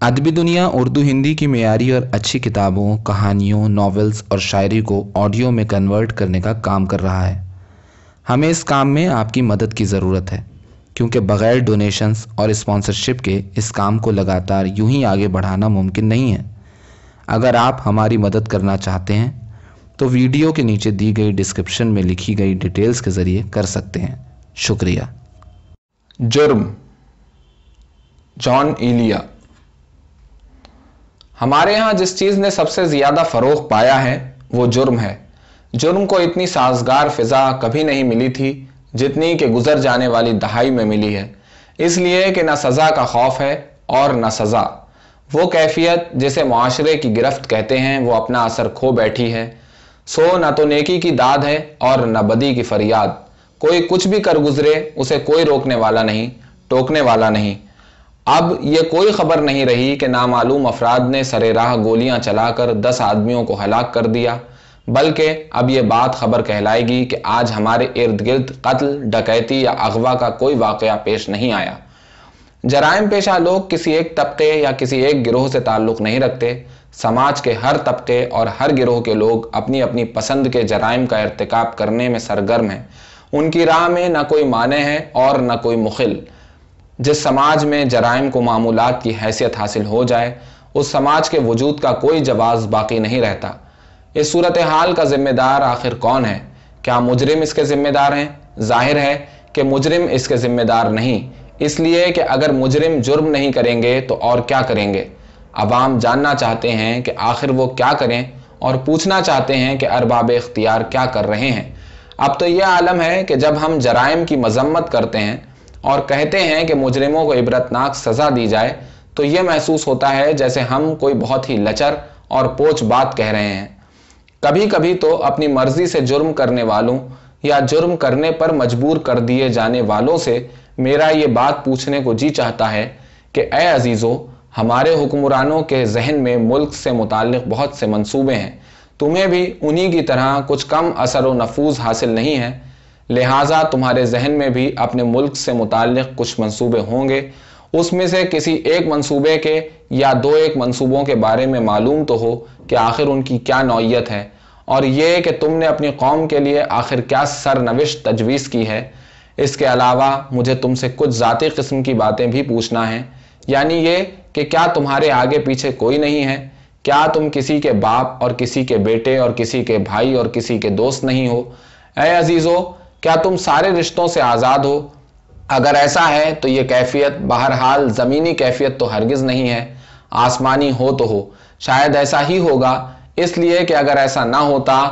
ادبی دنیا، اردو، ہندی کی معیاری اور اچھی کتابوں، کہانیوں، ناولز اور شاعری کو آڈیو میں کنورٹ کرنے کا کام کر رہا ہے۔ ہمیں اس کام میں آپ کی مدد کی ضرورت ہے، کیونکہ بغیر ڈونیشنز اور اسپانسرشپ کے اس کام کو لگاتار یوں ہی آگے بڑھانا ممکن نہیں ہے۔ اگر آپ ہماری مدد کرنا چاہتے ہیں، تو ویڈیو کے نیچے دی گئی ڈسکرپشن میں لکھی گئی ڈیٹیلز کے ذریعے کر سکتے ہیں۔ شکریہ۔ جرم۔ جان ایلیا۔ ہمارے ہاں جس چیز نے سب سے زیادہ فروغ پایا ہے، وہ جرم ہے۔ جرم کو اتنی سازگار فضا کبھی نہیں ملی تھی جتنی کہ گزر جانے والی دہائی میں ملی ہے۔ اس لیے کہ نہ سزا کا خوف ہے اور نہ سزا۔ وہ کیفیت جسے معاشرے کی گرفت کہتے ہیں، وہ اپنا اثر کھو بیٹھی ہے۔ سو نہ تو نیکی کی داد ہے اور نہ بدی کی فریاد۔ کوئی کچھ بھی کر گزرے، اسے کوئی روکنے والا نہیں، ٹوکنے والا نہیں۔ اب یہ کوئی خبر نہیں رہی کہ نامعلوم افراد نے سرے راہ گولیاں چلا کر دس آدمیوں کو ہلاک کر دیا، بلکہ اب یہ بات خبر کہلائے گی کہ آج ہمارے ارد گرد قتل، ڈکیتی یا اغوا کا کوئی واقعہ پیش نہیں آیا۔ جرائم پیشہ لوگ کسی ایک طبقے یا کسی ایک گروہ سے تعلق نہیں رکھتے۔ سماج کے ہر طبقے اور ہر گروہ کے لوگ اپنی اپنی پسند کے جرائم کا ارتکاب کرنے میں سرگرم ہیں۔ ان کی راہ میں نہ کوئی معنی ہے اور نہ کوئی مخل۔ جس سماج میں جرائم کو معمولات کی حیثیت حاصل ہو جائے، اس سماج کے وجود کا کوئی جواز باقی نہیں رہتا۔ اس صورتحال کا ذمہ دار آخر کون ہے؟ کیا مجرم اس کے ذمہ دار ہیں؟ ظاہر ہے کہ مجرم اس کے ذمہ دار نہیں۔ اس لیے کہ اگر مجرم جرم نہیں کریں گے تو اور کیا کریں گے؟ عوام جاننا چاہتے ہیں کہ آخر وہ کیا کریں اور پوچھنا چاہتے ہیں کہ ارباب اختیار کیا کر رہے ہیں۔ اب تو یہ عالم ہے کہ جب ہم جرائم کی مذمت کرتے ہیں اور کہتے ہیں کہ مجرموں کو عبرتناک سزا دی جائے، تو یہ محسوس ہوتا ہے جیسے ہم کوئی بہت ہی لچر اور پوچھ بات کہہ رہے ہیں۔ کبھی کبھی تو اپنی مرضی سے جرم کرنے والوں یا جرم کرنے پر مجبور کر دیے جانے والوں سے میرا یہ بات پوچھنے کو جی چاہتا ہے کہ اے عزیزو، ہمارے حکمرانوں کے ذہن میں ملک سے متعلق بہت سے منصوبے ہیں۔ تمہیں بھی انہی کی طرح کچھ کم اثر و نفوذ حاصل نہیں ہے۔ لہٰذا تمہارے ذہن میں بھی اپنے ملک سے متعلق کچھ منصوبے ہوں گے۔ اس میں سے کسی ایک منصوبے کے یا دو ایک منصوبوں کے بارے میں معلوم تو ہو کہ آخر ان کی کیا نوعیت ہے۔ اور یہ کہ تم نے اپنی قوم کے لیے آخر کیا سرنوشت تجویز کی ہے۔ اس کے علاوہ مجھے تم سے کچھ ذاتی قسم کی باتیں بھی پوچھنا ہے یعنی یہ کہ کیا تمہارے آگے پیچھے کوئی نہیں ہے؟ کیا تم کسی کے باپ اور کسی کے بیٹے اور کسی کے بھائی اور کسی کے دوست نہیں ہو؟ اے عزیزو کیا تم سارے رشتوں سے آزاد ہو؟ اگر ایسا ہے تو یہ کیفیت بہرحال زمینی کیفیت تو ہرگز نہیں ہے، آسمانی ہو تو ہو، شاید ایسا ہی ہوگا۔ اس لیے کہ اگر ایسا نہ ہوتا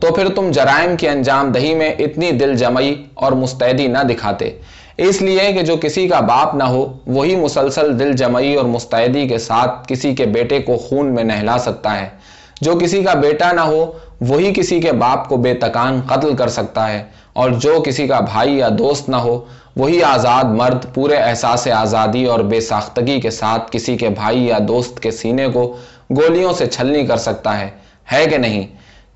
تو پھر تم جرائم کی انجام دہی میں اتنی دل جمعی اور مستعدی نہ دکھاتے۔ اس لیے کہ جو کسی کا باپ نہ ہو، وہی مسلسل دل جمعی اور مستعدی کے ساتھ کسی کے بیٹے کو خون میں نہلا سکتا ہے۔ جو کسی کا بیٹا نہ ہو، وہی کسی کے باپ کو بے تکان قتل کر سکتا ہے، اور جو کسی کا بھائی یا دوست نہ ہو، وہی آزاد مرد پورے احساس آزادی اور بے ساختگی کے ساتھ کسی کے بھائی یا دوست کے سینے کو گولیوں سے چھلنی کر سکتا ہے۔ ہے کہ نہیں؟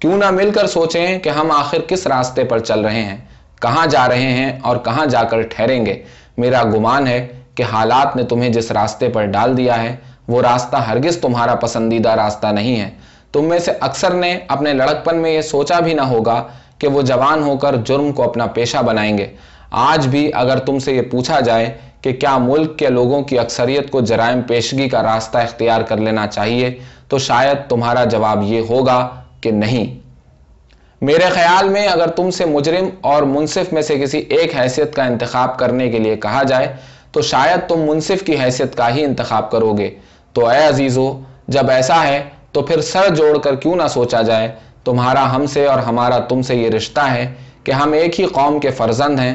کیوں نہ مل کر سوچیں کہ ہم آخر کس راستے پر چل رہے ہیں، کہاں جا رہے ہیں اور کہاں جا کر ٹھہریں گے۔ میرا گمان ہے کہ حالات نے تمہیں جس راستے پر ڈال دیا ہے، وہ راستہ ہرگز تمہارا پسندیدہ راستہ نہیں ہے۔ تم میں سے اکثر نے اپنے لڑکپن میں یہ سوچا بھی نہ ہوگا کہ وہ جوان ہو کر جرم کو اپنا پیشہ بنائیں گے۔ آج بھی اگر تم سے یہ پوچھا جائے کہ کیا ملک کے لوگوں کی اکثریت کو جرائم پیشگی کا راستہ اختیار کر لینا چاہیے، تو شاید تمہارا جواب یہ ہوگا کہ نہیں۔ میرے خیال میں اگر تم سے مجرم اور منصف میں سے کسی ایک حیثیت کا انتخاب کرنے کے لیے کہا جائے، تو شاید تم منصف کی حیثیت کا ہی انتخاب کرو گے۔ تو اے عزیزو، جب ایسا ہے تو پھر سر جوڑ کر کیوں نہ سوچا جائے؟ تمہارا ہم سے اور ہمارا تم سے یہ رشتہ ہے کہ ہم ایک ہی قوم کے فرزند ہیں۔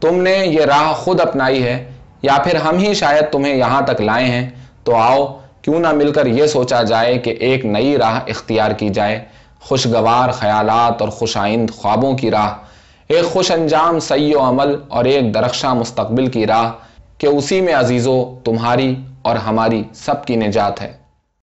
تم نے یہ راہ خود اپنائی ہے، یا پھر ہم ہی شاید تمہیں یہاں تک لائے ہیں۔ تو آؤ، کیوں نہ مل کر یہ سوچا جائے کہ ایک نئی راہ اختیار کی جائے۔ خوشگوار خیالات اور خوش آئند خوابوں کی راہ۔ ایک خوش انجام سی و عمل اور ایک درخشاں مستقبل کی راہ۔ کہ اسی میں عزیزوں تمہاری اور ہماری سب کی نجات ہے۔